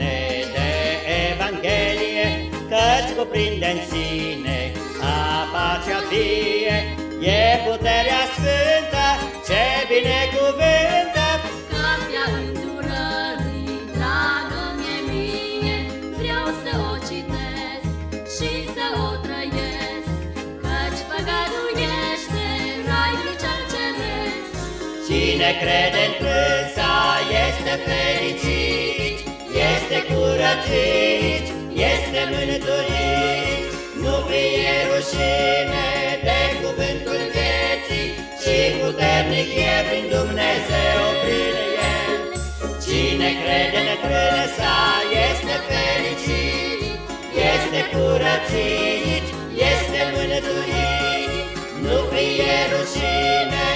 e cuprinde în sine apa cea vie, E puterea sfântă ce binecuvântă. Cartea îndurării, dragă mie mie, Vreau să o citesc și să o trăiesc, Căci făgăduiește raiul cel ceresc. Cine crede în este fericit, este curățit, fie rușine de cuvântul vieții, și puternic e prin Dumnezeu prin El. Cine crede în trânsa este fericit, este curățit, este mântuit. Nu fie rușine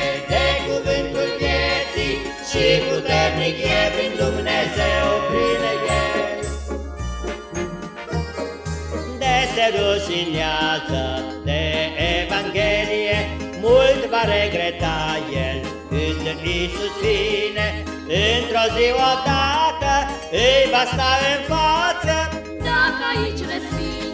rușinează de Evanghelie, mult va regreta el când în Iisus vine, într-o zi odată îi va sta în față. Dacă aici respiri,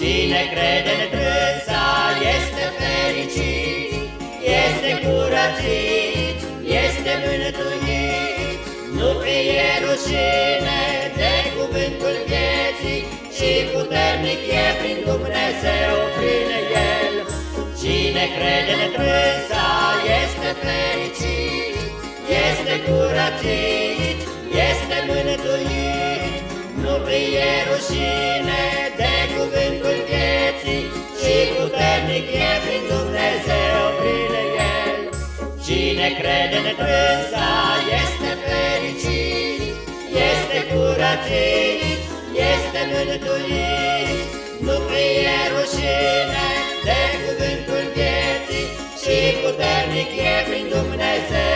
Cine crede în curățit, este mântuit. Nu fie rușine de cuvântul vieții și puternic e prin Dumnezeu prin El. Cine crede în trânsa este fericit, este curățit, Cine crede în trânsa este fericit Este curățit, este mântuit. Nu fie rușine de cuvântul vieții Și puternic e prin Dumnezeu